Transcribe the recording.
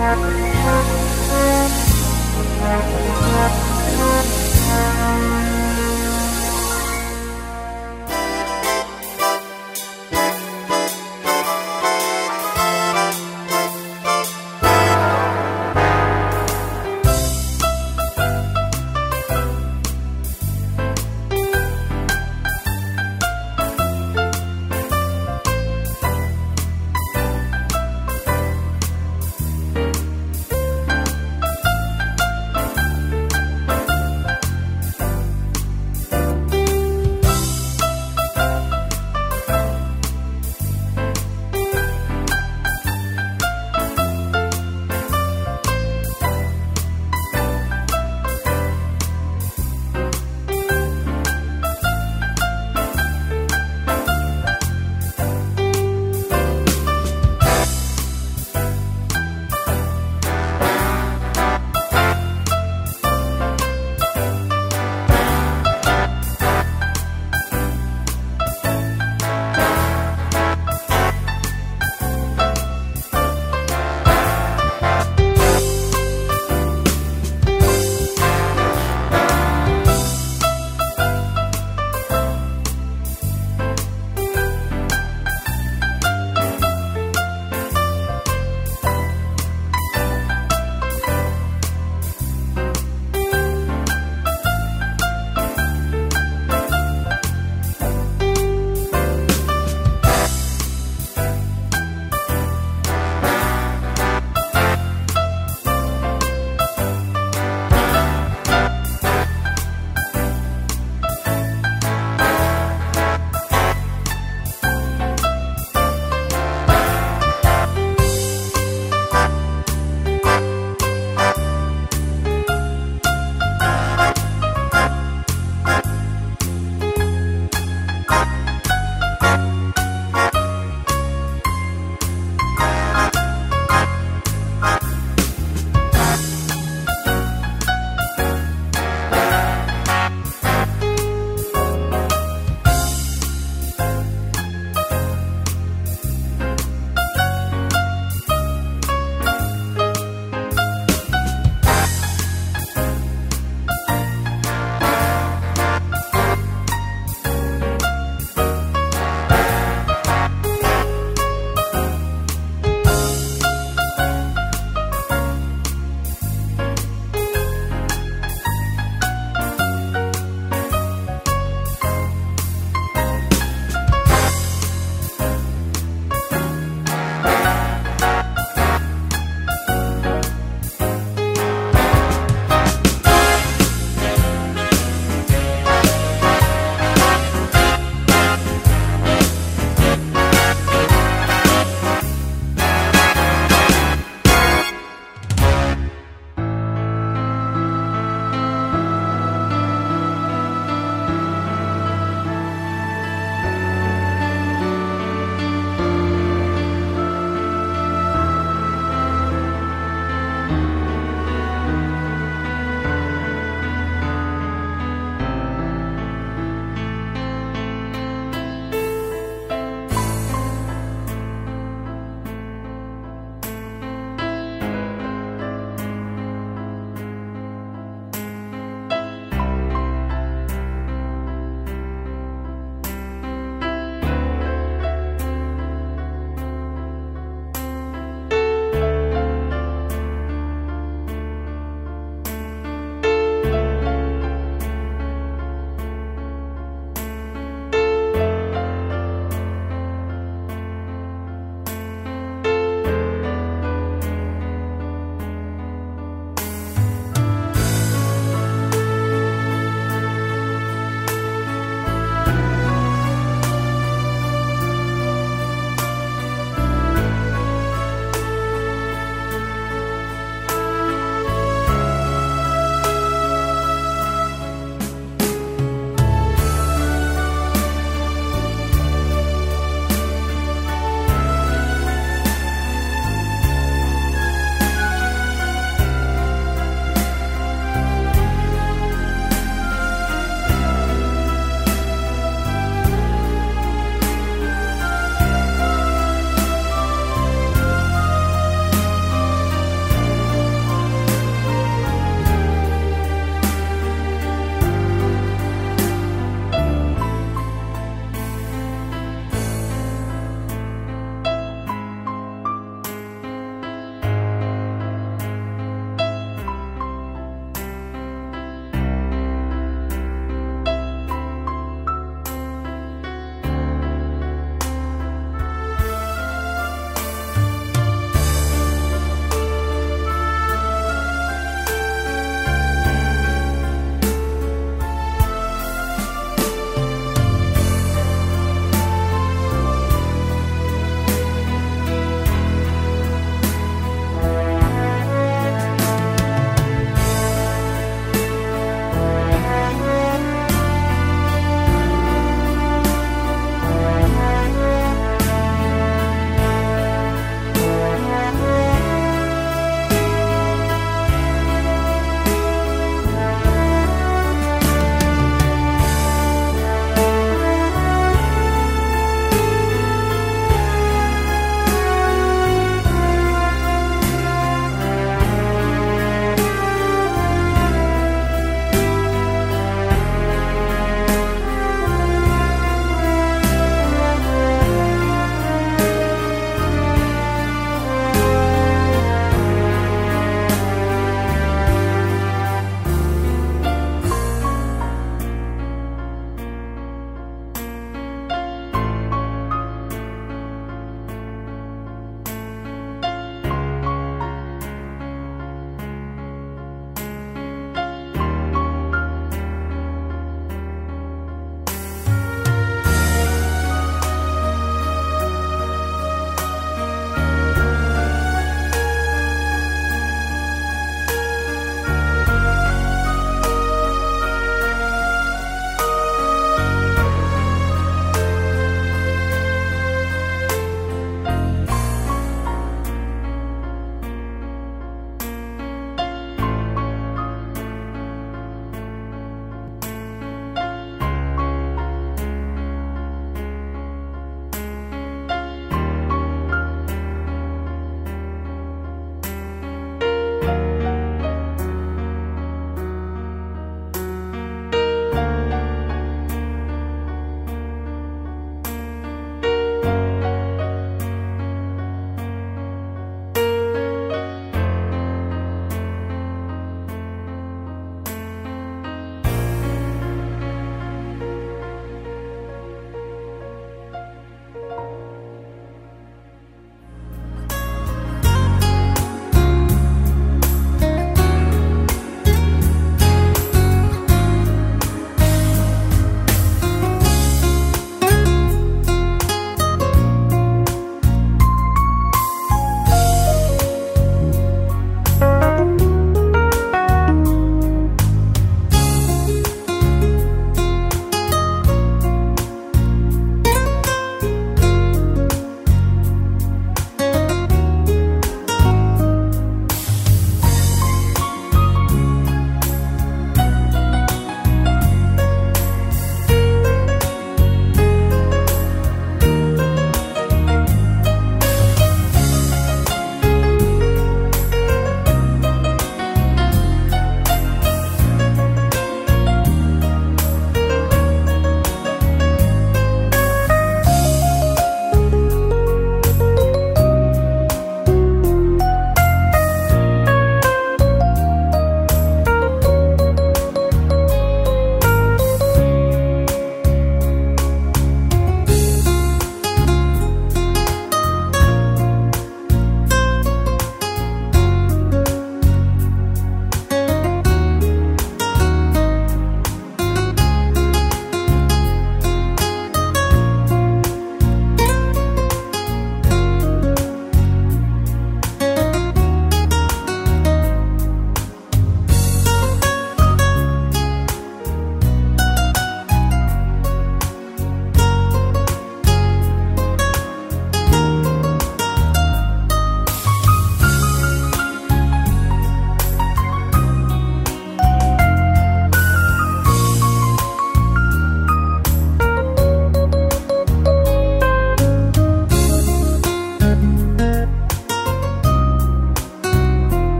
Música